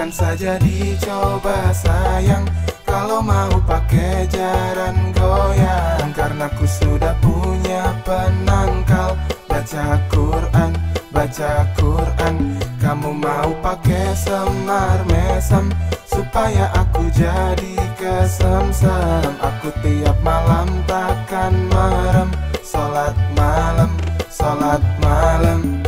Silahkan saja dicoba sayang. Kalau mau pakai jaran goyang Karena ku sudah punya penangkal. Baca Quran, baca Quran. Kamu mau pakai semar mesem Supaya aku jadi kesemsem. Aku tiap malam takkan merem. Salat malam, salat malam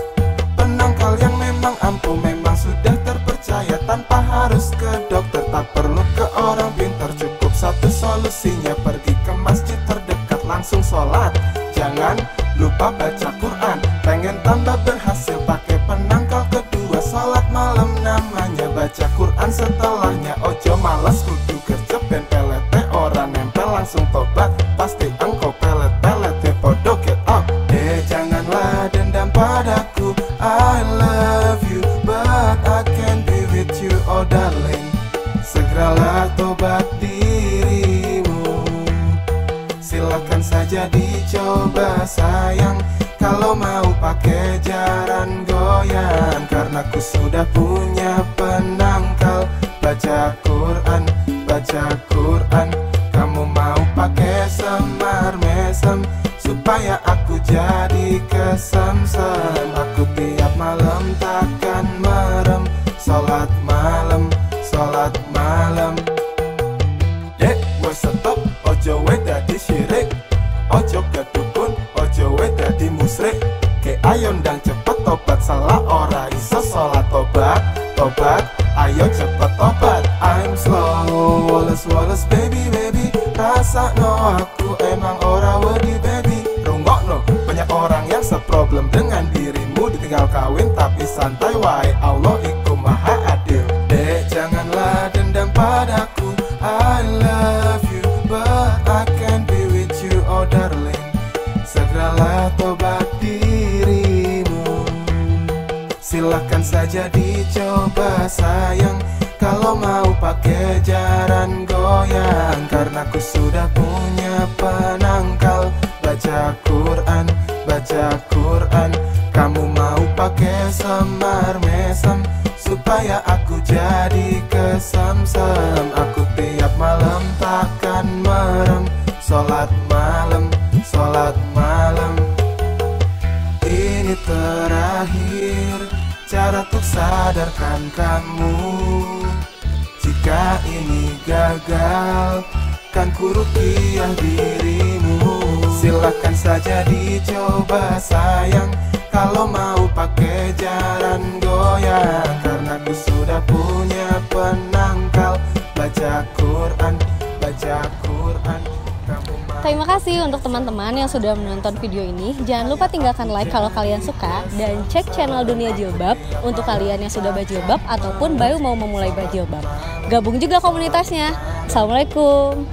solusinya pergi ke masjid terdekat langsung sholat. Jangan lupa baca Quran. Pengen tambah berhasil pakai penangkal kedua. Sholat malam namanya baca Quran setelahnya Ojo malas. Kudu kerja ben pelete orang nempel langsung tobat. Pasti engkau pelet-pelet ya podo get up. Eh janganlah dendam padaku. I love you but I can't be with you oh darling. Segeralah Silakan saja dicoba sayang. Kalau mau pakai jaran goyang Karena ku sudah punya penangkal. Baca Quran, baca Quran. Kamu mau pakai semar mesem Supaya aku jadi kesemsem. Aku tiap malam takkan merem Salat malam, musrik Ke ayo ndang cepet tobat. Salah ora iso sholat tobat Tobat, ayo cepet tobat. I'm slow, Wallace Wallace baby baby. Rasa no aku emang ora wedi baby. Rungok no, banyak orang yang seproblem dengan dirimu. Ditinggal kawin tapi santai wae Allah iku maha adil. Dek janganlah dendam padaku. I love Silahkan saja dicoba sayang. Kalau mau pakai jaran goyang Karena ku sudah punya penangkal. Baca Quran, baca Quran. Kamu mau pakai semar mesem Supaya aku jadi kesemsem Aku tiap malam takkan merem. Salat malam, salat malam. Ini terakhir cara untuk sadarkan kamu. Jika ini gagal kan ku rukiah dirimu. Silahkan saja dicoba sayang. Kalau mau pakai jaran Terima kasih untuk teman-teman yang sudah menonton video ini. Jangan lupa tinggalkan like kalau kalian suka dan cek channel Dunia Jilbab untuk kalian yang sudah berjilbab ataupun baru mau memulai berjilbab. Gabung juga komunitasnya. Assalamualaikum.